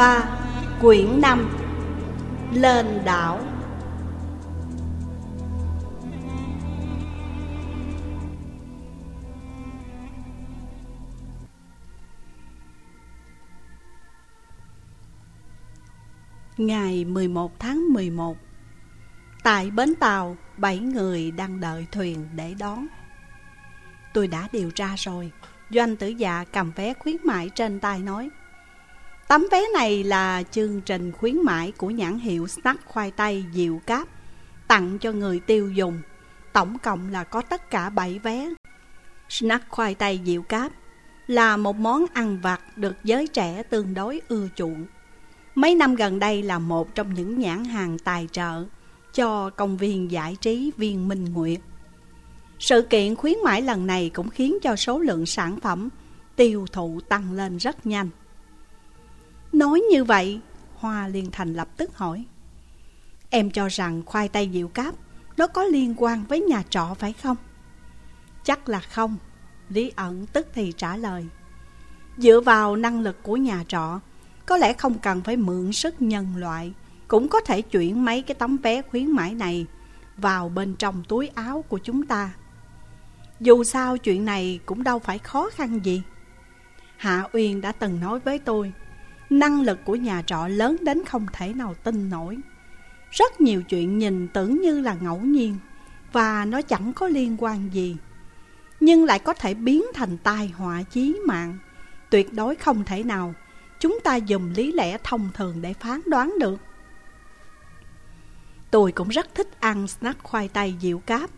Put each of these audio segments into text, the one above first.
3 Quyển 5 Lên đảo. Ngày 11 tháng 11 Tại bến tàu, bảy người đang đợi thuyền để đón. Tôi đã điều tra rồi Doanh tử dạ cầm vé khuyến mãi trên tay nói. Tấm vé này là chương trình khuyến mãi của nhãn hiệu snack khoai tây Diệu Cáp, Tặng cho người tiêu dùng Tổng cộng là có tất cả 7 vé Snack khoai tây Diệu Cáp là một món ăn vặt được giới trẻ tương đối ưa chuộng Mấy năm gần đây là một trong những nhãn hàng tài trợ cho công viên giải trí Viên Minh Nguyệt. Sự kiện khuyến mãi lần này cũng khiến cho số lượng sản phẩm tiêu thụ tăng lên rất nhanh. Nói như vậy, Hoa Liên Thành lập tức hỏi. Em cho rằng khoai tây diệu cáp nó có liên quan với nhà trọ phải không? Chắc là không, Lý ẩn tức thì trả lời. Dựa vào năng lực của nhà trọ, có lẽ không cần phải mượn sức nhân loại, cũng có thể chuyển mấy cái tấm vé khuyến mãi này vào bên trong túi áo của chúng ta. Dù sao chuyện này cũng đâu phải khó khăn gì. Hạ Uyên đã từng nói với tôi, năng lực của nhà trọ lớn đến không thể nào tin nổi. Rất nhiều chuyện nhìn tưởng như là ngẫu nhiên và nó chẳng có liên quan gì. Nhưng lại có thể biến thành tai họa chí mạng. Tuyệt đối không thể nào chúng ta dùng lý lẽ thông thường để phán đoán được. Tôi cũng rất thích ăn snack khoai tây dịu cáp.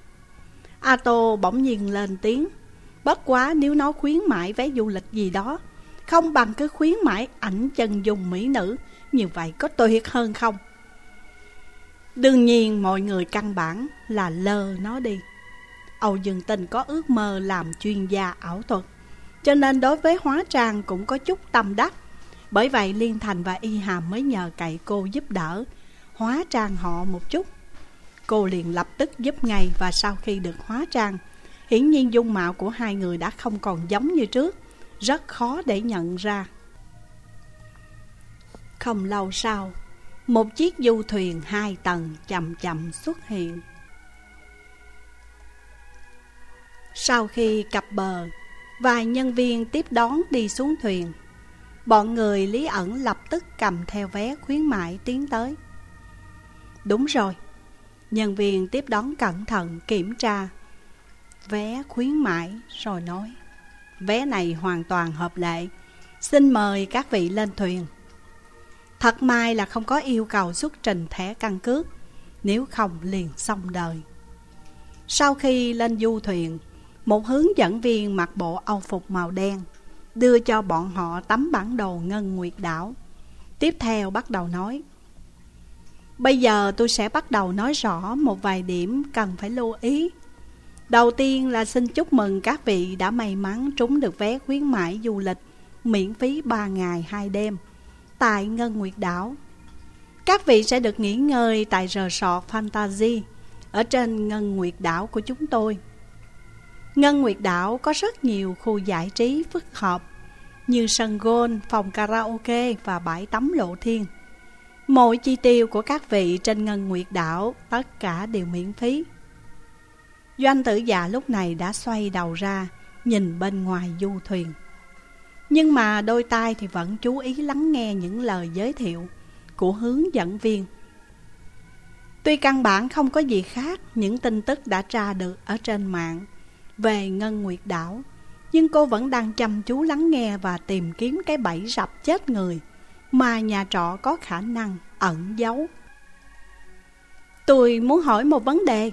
Ato bỗng nhiên lên tiếng. Bất quá nếu nó khuyến mãi vé du lịch gì đó, không bằng cứ khuyến mãi ảnh chân dung mỹ nữ, như vậy có tuyệt hơn không? Đương nhiên mọi người căn bản là lơ nó đi. Âu Dương Tình có ước mơ làm chuyên gia ảo thuật, cho nên đối với hóa trang cũng có chút tâm đắc. Bởi vậy Liên Thành và Y Hàm mới nhờ cậy cô giúp đỡ, hóa trang họ một chút. Cô liền lập tức giúp ngay và sau khi được hóa trang, hiển nhiên dung mạo của hai người đã không còn giống như trước, rất khó để nhận ra. Không lâu sau, một chiếc du thuyền hai tầng chậm chậm xuất hiện. Sau khi cập bờ, vài nhân viên tiếp đón đi xuống thuyền. Bọn người Lý ẩn lập tức cầm theo vé khuyến mại tiến tới. Đúng rồi, Nhân viên tiếp đón cẩn thận kiểm tra vé khuyến mãi rồi nói Vé này hoàn toàn hợp lệ. Xin mời các vị lên thuyền. Thật may là không có yêu cầu xuất trình thẻ căn cước, Nếu không liền xong đời. Sau khi lên du thuyền, Một hướng dẫn viên mặc bộ âu phục màu đen Đưa cho bọn họ tấm bản đồ Ngân Nguyệt Đảo. Tiếp theo bắt đầu nói, Bây giờ tôi sẽ bắt đầu nói rõ một vài điểm cần phải lưu ý. Đầu tiên là xin chúc mừng các vị đã may mắn trúng được vé khuyến mãi du lịch miễn phí 3 ngày 2 đêm tại Ngân Nguyệt Đảo. Các vị sẽ được nghỉ ngơi tại Resort Fantasy ở trên Ngân Nguyệt Đảo của chúng tôi. Ngân Nguyệt Đảo có rất nhiều khu giải trí phức hợp như sân golf, phòng karaoke và bãi tắm lộ thiên. Mọi chi tiêu của các vị trên Ngân Nguyệt Đảo tất cả đều miễn phí. Doanh tử già lúc này đã xoay đầu ra, nhìn bên ngoài du thuyền. Nhưng mà đôi tai thì vẫn chú ý lắng nghe những lời giới thiệu của hướng dẫn viên. Tuy căn bản không có gì khác những tin tức đã tra được ở trên mạng về Ngân Nguyệt Đảo, nhưng cô vẫn đang chăm chú lắng nghe và tìm kiếm cái bẫy rập chết người mà nhà trọ có khả năng ẩn giấu. Tôi muốn hỏi một vấn đề.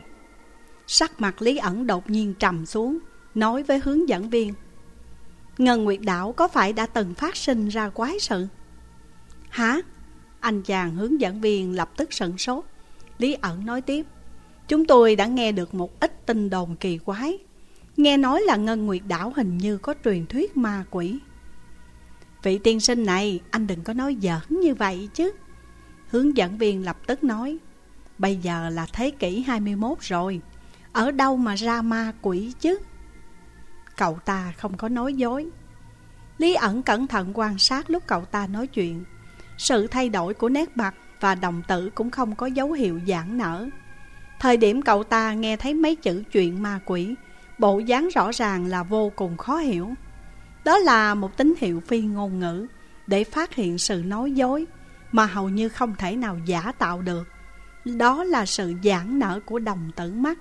Sắc mặt Lý ẩn đột nhiên trầm xuống, nói với hướng dẫn viên. Ngân Nguyệt Đảo có phải đã từng phát sinh ra quái sự? Hả? Anh chàng hướng dẫn viên lập tức sửng sốt. Lý ẩn nói tiếp. Chúng tôi đã nghe được một ít tin đồn kỳ quái. Nghe nói là Ngân Nguyệt Đảo hình như có truyền thuyết ma quỷ. Vị tiên sinh này, anh đừng có nói giỡn như vậy chứ. Hướng dẫn viên lập tức nói, bây giờ là thế kỷ 21 rồi, ở đâu mà ra ma quỷ chứ? Cậu ta không có nói dối. Lý ẩn cẩn thận quan sát lúc cậu ta nói chuyện. Sự thay đổi của nét mặt và đồng tử cũng không có dấu hiệu giãn nở. Thời điểm cậu ta nghe thấy mấy chữ chuyện ma quỷ, Bộ dáng rõ ràng là vô cùng khó hiểu. Đó là một tín hiệu phi ngôn ngữ Để phát hiện sự nói dối Mà hầu như không thể nào giả tạo được. Đó là sự giãn nở của đồng tử mắt.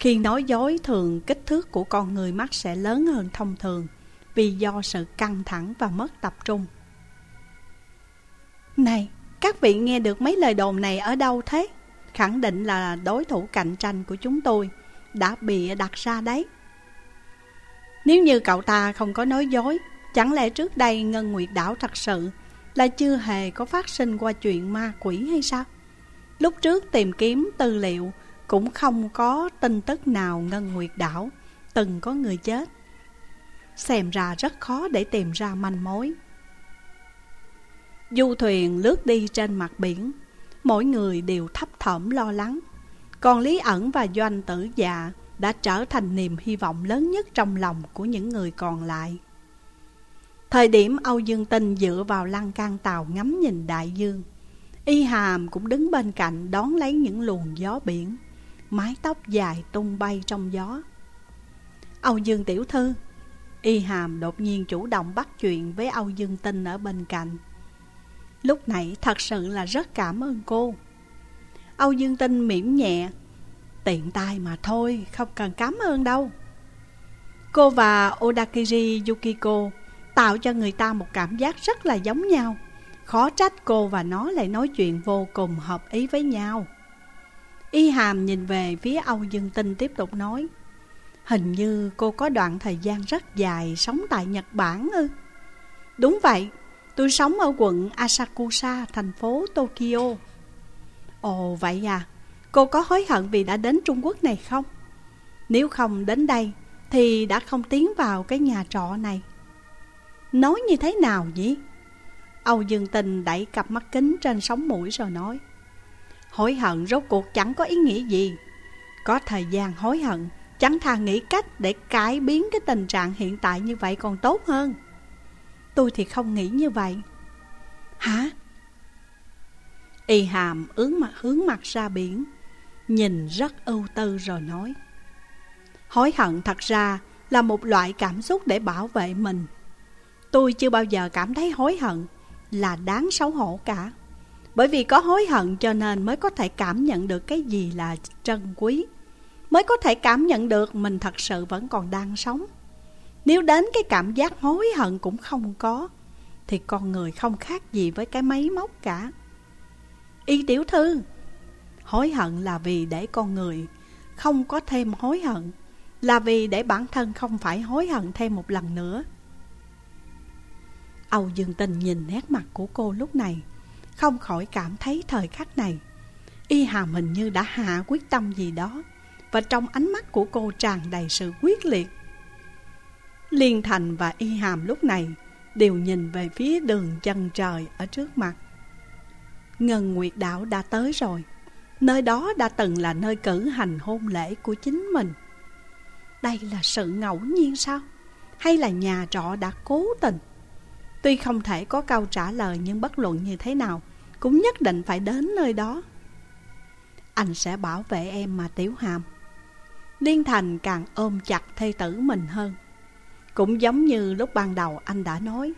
Khi nói dối thường kích thước của con người mắt sẽ lớn hơn thông thường Vì do sự căng thẳng và mất tập trung. Này, các vị nghe được mấy lời đồn này ở đâu thế? Khẳng định là đối thủ cạnh tranh của chúng tôi Đã bị đặt ra đấy. Nếu như cậu ta không có nói dối Chẳng lẽ trước đây Ngân Nguyệt Đảo thật sự Là chưa hề có phát sinh qua chuyện ma quỷ hay sao? Lúc trước tìm kiếm tư liệu cũng không có tin tức nào Ngân Nguyệt Đảo Từng có người chết. Xem ra rất khó để tìm ra manh mối. Du thuyền lướt đi trên mặt biển, Mỗi người đều thấp thỏm lo lắng. Còn Lý ẩn và Doanh tử già Đã trở thành niềm hy vọng lớn nhất trong lòng của những người còn lại. Thời điểm Âu Dương Tinh dựa vào lăng can tàu ngắm nhìn đại dương, Y Hàm cũng đứng bên cạnh đón lấy những luồng gió biển. Mái tóc dài tung bay trong gió. Âu Dương Tiểu Thư, Y Hàm đột nhiên chủ động bắt chuyện với Âu Dương Tinh ở bên cạnh. Lúc nãy thật sự là rất cảm ơn cô. Âu Dương Tinh mỉm nhẹ, Tiện tay mà thôi, Không cần cảm ơn đâu. Cô và Odakiri Yukiko Tạo cho người ta một cảm giác rất là giống nhau. Khó trách cô và nó lại nói chuyện vô cùng hợp ý với nhau. Y Hàm nhìn về phía Âu Dương Tinh tiếp tục nói Hình như cô có đoạn thời gian rất dài sống tại Nhật Bản ư Đúng vậy Tôi sống ở quận Asakusa, thành phố Tokyo. Ồ vậy à, cô có hối hận vì đã đến Trung Quốc này không? Nếu không đến đây thì đã không tiến vào cái nhà trọ này. Nói như thế nào nhỉ? Âu Dương Tình đẩy cặp mắt kính trên sóng mũi rồi nói. Hối hận rốt cuộc chẳng có ý nghĩa gì. Có thời gian hối hận, chẳng thà nghĩ cách để cải biến cái tình trạng hiện tại như vậy còn tốt hơn. Tôi thì không nghĩ như vậy Hả? Y hàm ứng mặt hướng mặt ra biển Nhìn rất ưu tư rồi nói Hối hận thật ra là một loại cảm xúc để bảo vệ mình Tôi chưa bao giờ cảm thấy hối hận là đáng xấu hổ cả bởi vì có hối hận cho nên mới có thể cảm nhận được cái gì là trân quý. Mới có thể cảm nhận được mình thật sự vẫn còn đang sống. Nếu đến cái cảm giác hối hận cũng không có, Thì con người không khác gì với cái máy móc cả. Y tiểu thư, Hối hận là vì để con người không có thêm hối hận, Là vì để bản thân không phải hối hận thêm một lần nữa. Âu Dương Tình nhìn nét mặt của cô lúc này không khỏi cảm thấy thời khắc này Y Hàm hình như đã hạ quyết tâm gì đó Và trong ánh mắt của cô tràn đầy sự quyết liệt Liên Thành và Y Hàm lúc này đều nhìn về phía đường chân trời ở trước mặt. Ngân Nguyệt Đạo đã tới rồi, nơi đó đã từng là nơi cử hành hôn lễ của chính mình. Đây là sự ngẫu nhiên sao? Hay là nhà trọ đã cố tình? Tuy không thể có câu trả lời nhưng bất luận như thế nào, cũng nhất định phải đến nơi đó. Anh sẽ bảo vệ em mà, Tiểu Hàm. Liên Thành càng ôm chặt thê tử mình hơn. Cũng giống như lúc ban đầu anh đã nói,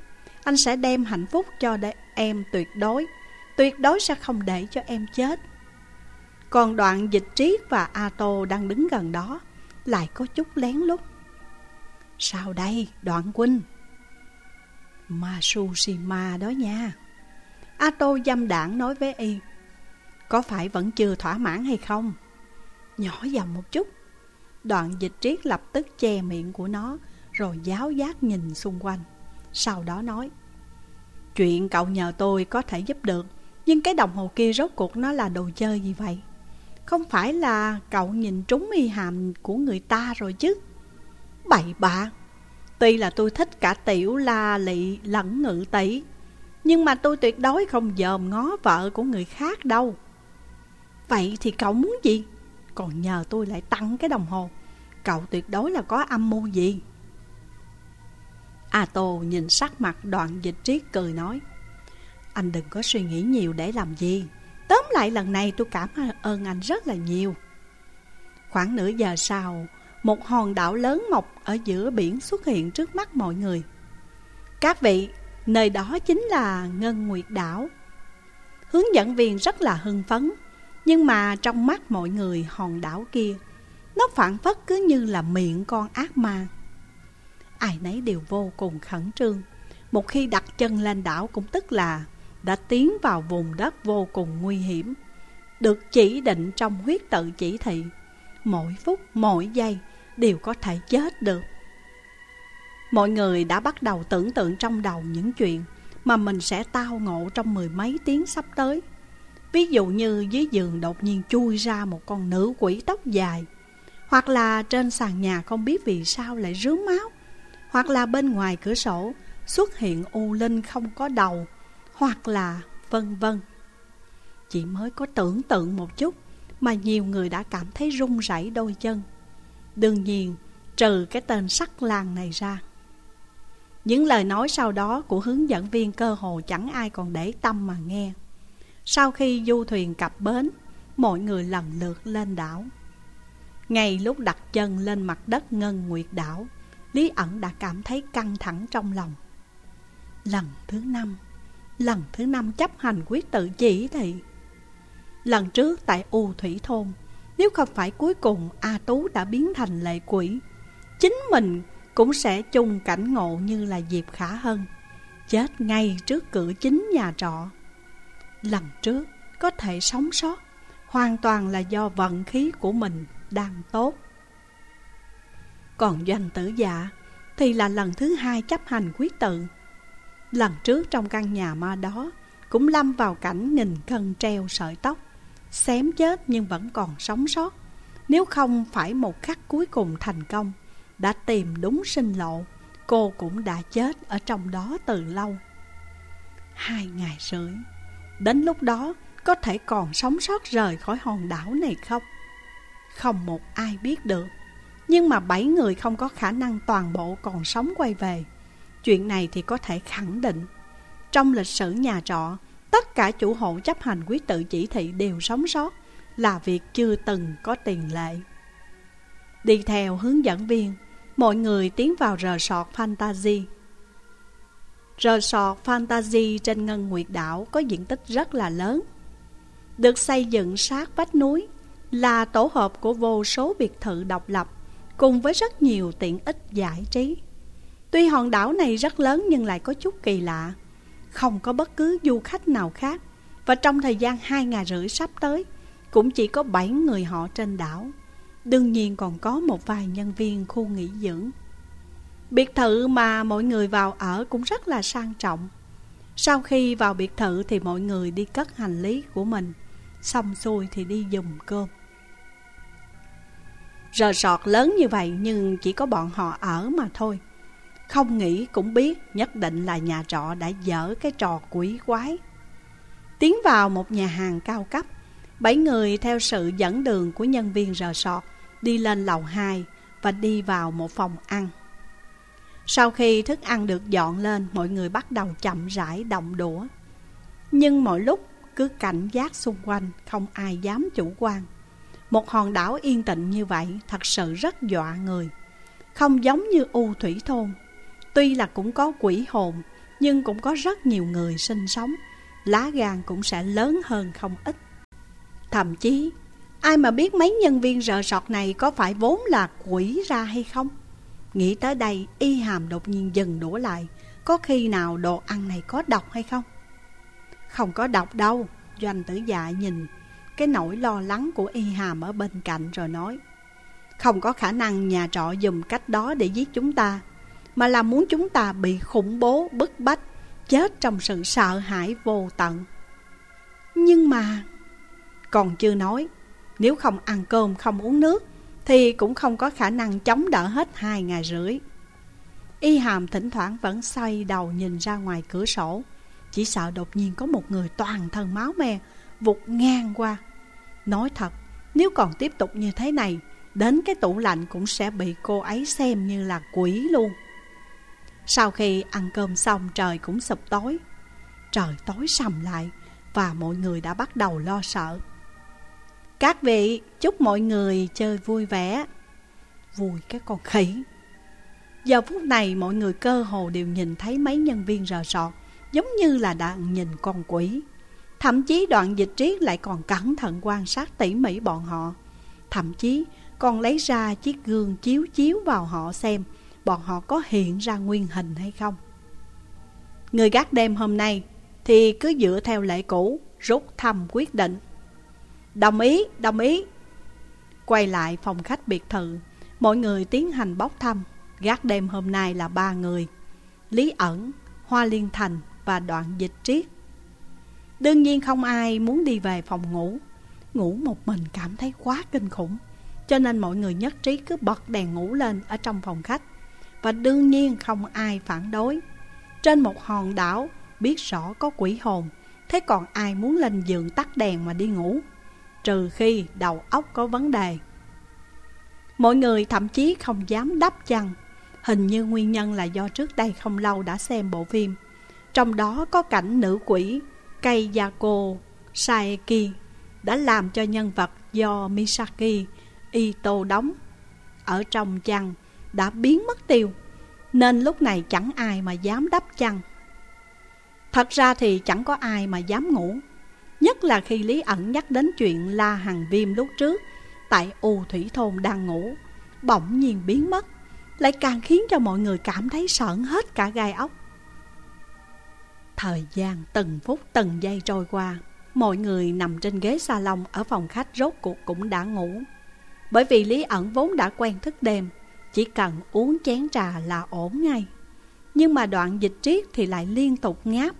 Anh sẽ đem hạnh phúc cho em tuyệt đối Tuyệt đối sẽ không để cho em chết Còn đoạn dịch triết và a tô đang đứng gần đó, Lại có chút lén lút Sao đây, đoạn huynh Masushima đó nha Ato dâm đảng nói với y, Có phải vẫn chưa thỏa mãn hay không? Nhỏ dòng một chút, Đoạn dịch triết lập tức che miệng của nó rồi giáo giác nhìn xung quanh. Sau đó nói, Chuyện cậu nhờ tôi có thể giúp được, Nhưng cái đồng hồ kia rốt cuộc nó là đồ chơi gì vậy? Không phải là cậu nhìn trúng y hàm của người ta rồi chứ? Bậy bạ! Tuy là tôi thích cả tiểu la lị lẫn ngự tỷ nhưng mà tôi tuyệt đối không dòm ngó vợ của người khác đâu. Vậy thì cậu muốn gì? Còn nhờ tôi lại tăng cái đồng hồ. Cậu tuyệt đối là có âm mưu gì? A Tô nhìn sắc mặt đoạn dịch triết cười nói Anh đừng có suy nghĩ nhiều để làm gì. Tóm lại lần này tôi cảm ơn anh rất là nhiều. Khoảng nửa giờ sau Một hòn đảo lớn mọc ở giữa biển xuất hiện trước mắt mọi người. Các vị, nơi đó chính là Ngân Nguyệt Đảo. Hướng dẫn viên rất là hưng phấn Nhưng mà trong mắt mọi người hòn đảo kia Nó phản phất cứ như là miệng con ác ma. Ai nấy đều vô cùng khẩn trương. Một khi đặt chân lên đảo cũng tức là Đã tiến vào vùng đất vô cùng nguy hiểm Được chỉ định trong huyết tự chỉ thị. Mỗi phút, mỗi giây đều có thể chết được. Mọi người đã bắt đầu tưởng tượng trong đầu những chuyện Mà mình sẽ tao ngộ trong mười mấy tiếng sắp tới Ví dụ như dưới giường đột nhiên chui ra một con nữ quỷ tóc dài Hoặc là trên sàn nhà không biết vì sao lại rướm máu hoặc là bên ngoài cửa sổ xuất hiện u linh không có đầu, hoặc là vân vân. Chỉ mới có tưởng tượng một chút mà nhiều người đã cảm thấy run rẩy đôi chân. Đương nhiên, trừ cái tên sắc làng này ra. Những lời nói sau đó của hướng dẫn viên cơ hồ chẳng ai còn để tâm mà nghe. Sau khi du thuyền cập bến, mọi người lần lượt lên đảo. Ngay lúc đặt chân lên mặt đất Ngân Nguyệt đảo, Lý ẩn đã cảm thấy căng thẳng trong lòng Lần thứ năm Lần thứ năm chấp hành quyết tự chỉ thì Lần trước tại U Thủy Thôn Nếu không phải cuối cùng A Tú đã biến thành lệ quỷ Chính mình cũng sẽ chung cảnh ngộ như là Diệp Khả Hân, Chết ngay trước cửa chính nhà trọ. Lần trước, có thể sống sót, Hoàn toàn là do vận khí của mình đang tốt. Còn doanh tử dạ Thì là lần thứ hai chấp hành quyết tự. Lần trước trong căn nhà ma đó Cũng lâm vào cảnh nghìn cân treo sợi tóc, Xém chết nhưng vẫn còn sống sót, Nếu không phải một khắc cuối cùng thành công. Đã tìm đúng sinh lộ. Cô cũng đã chết ở trong đó từ lâu. Hai ngày rưỡi, Đến lúc đó có thể còn sống sót rời khỏi hòn đảo này không? Không một ai biết được. Nhưng mà bảy người không có khả năng toàn bộ còn sống quay về. Chuyện này thì có thể khẳng định. Trong lịch sử nhà trọ, Tất cả chủ hộ chấp hành quyết tự chỉ thị đều sống sót Là việc chưa từng có tiền lệ. Đi theo hướng dẫn viên Mọi người tiến vào resort Fantasy Resort Fantasy trên Ngân Nguyệt Đảo có diện tích rất là lớn Được xây dựng sát vách núi Là tổ hợp của vô số biệt thự độc lập cùng với rất nhiều tiện ích giải trí. Tuy hòn đảo này rất lớn nhưng lại có chút kỳ lạ, không có bất cứ du khách nào khác và trong thời gian hai ngày rưỡi sắp tới cũng chỉ có 7 người họ trên đảo. Đương nhiên còn có một vài nhân viên khu nghỉ dưỡng. Biệt thự mà mọi người vào ở cũng rất là sang trọng. Sau khi vào biệt thự thì mọi người đi cất hành lý của mình, xong xuôi thì đi dùng cơm. Rờ sọt lớn như vậy nhưng chỉ có bọn họ ở mà thôi Không nghĩ cũng biết nhất định là nhà trọ đã dở cái trò quỷ quái Tiến vào một nhà hàng cao cấp Bảy người theo sự dẫn đường của nhân viên rờ sọt Đi lên lầu 2 và đi vào một phòng ăn. Sau khi thức ăn được dọn lên, Mọi người bắt đầu chậm rãi động đũa. Nhưng mỗi lúc, cứ cảnh giác xung quanh, Không ai dám chủ quan. Một hòn đảo yên tĩnh như vậy thật sự rất dọa người. Không giống như U Thủy Thôn. Tuy là cũng có quỷ hồn, Nhưng cũng có rất nhiều người sinh sống. Lá gan cũng sẽ lớn hơn không ít. Thậm chí Ai mà biết mấy nhân viên rợ sọt này Có phải vốn là quỷ ra hay không? Nghĩ tới đây Y hàm đột nhiên dừng đổ lại. Có khi nào đồ ăn này có độc hay không? Không có độc đâu Doanh tử dạ nhìn cái nỗi lo lắng của y hàm ở bên cạnh rồi nói Không có khả năng nhà trọ dùng cách đó để giết chúng ta Mà là muốn chúng ta bị khủng bố, bức bách Chết trong sự sợ hãi vô tận. Nhưng mà còn chưa nói. Nếu không ăn cơm không uống nước Thì cũng không có khả năng chống đỡ hết hai ngày rưỡi. Y hàm thỉnh thoảng vẫn xoay đầu nhìn ra ngoài cửa sổ. Chỉ sợ đột nhiên có một người toàn thân máu me Vụt ngang qua. Nói thật, nếu còn tiếp tục như thế này, đến cái tủ lạnh cũng sẽ bị cô ấy xem như là quỷ luôn. Sau khi ăn cơm xong trời cũng sụp tối. Trời tối sầm lại Và mọi người đã bắt đầu lo sợ. Các vị, chúc mọi người chơi vui vẻ. Vui cái con khỉ. Giờ phút này mọi người cơ hồ đều nhìn thấy mấy nhân viên rờ sọt, Giống như là đang nhìn con quỷ. Thậm chí đoạn dịch triết lại còn cẩn thận quan sát tỉ mỉ bọn họ. Thậm chí còn lấy ra chiếc gương chiếu chiếu vào họ xem Bọn họ có hiện ra nguyên hình hay không. Người gác đêm hôm nay Thì cứ dựa theo lệ cũ, Rút thăm quyết định. Đồng ý, đồng ý. Quay lại phòng khách biệt thự Mọi người tiến hành bốc thăm. Gác đêm hôm nay là ba người Lý ẩn, Hoa Liên Thành và đoạn dịch triết. Đương nhiên không ai muốn đi về phòng ngủ. Ngủ một mình cảm thấy quá kinh khủng Cho nên mọi người nhất trí cứ bật đèn ngủ lên ở trong phòng khách. Và đương nhiên không ai phản đối. Trên một hòn đảo biết rõ có quỷ hồn Thế còn ai muốn lên giường tắt đèn mà đi ngủ? Trừ khi đầu óc có vấn đề. Mọi người thậm chí không dám đắp chăn Hình như nguyên nhân là do trước đây không lâu đã xem bộ phim. Trong đó có cảnh nữ quỷ Keiyako Saeki đã làm cho nhân vật do Misaki Ito đóng ở trong chăn đã biến mất tiêu. Nên lúc này chẳng ai mà dám đắp chăn. Thật ra thì chẳng có ai mà dám ngủ. Nhất là khi Lý ẩn nhắc đến chuyện La Hằng Viêm lúc trước, Tại U Thủy Thôn đang ngủ, Bỗng nhiên biến mất, Lại càng khiến cho mọi người cảm thấy sợn hết cả gai ốc. Thời gian từng phút từng giây trôi qua, Mọi người nằm trên ghế salon ở phòng khách rốt cuộc cũng đã ngủ. Bởi vì Lý ẩn vốn đã quen thức đêm, Chỉ cần uống chén trà là ổn ngay. Nhưng mà đoạn dịch triết thì lại liên tục ngáp.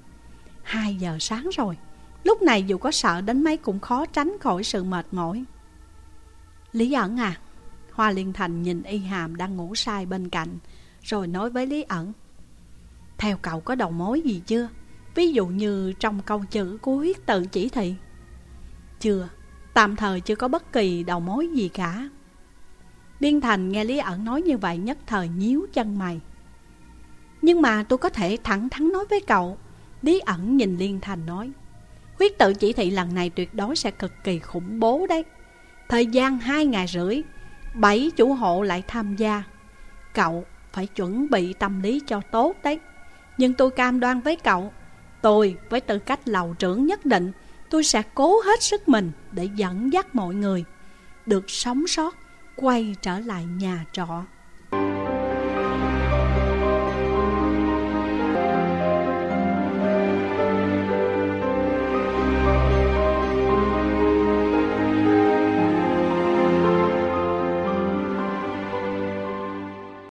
2 giờ sáng rồi Lúc này dù có sợ đến mấy cũng khó tránh khỏi sự mệt mỏi. Lý ẩn à Hoa Liên Thành nhìn y hàm đang ngủ sai bên cạnh Rồi nói với Lý ẩn Theo cậu có đầu mối gì chưa? Ví dụ như trong câu chữ của huyết tự chỉ thị. Chưa, tạm thời chưa có bất kỳ đầu mối gì cả. Liên Thành nghe Lý ẩn nói như vậy nhất thời nhíu chân mày. Nhưng mà tôi có thể thẳng thắn nói với cậu. Lý ẩn nhìn Liên Thành nói Quyết tự chỉ thị lần này tuyệt đối sẽ cực kỳ khủng bố đấy. Thời gian hai ngày rưỡi, Bảy chủ hộ lại tham gia. Cậu phải chuẩn bị tâm lý cho tốt đấy. Nhưng tôi cam đoan với cậu, Tôi với tư cách lầu trưởng nhất định, Tôi sẽ cố hết sức mình để dẫn dắt mọi người, Được sống sót, Quay trở lại nhà trọ.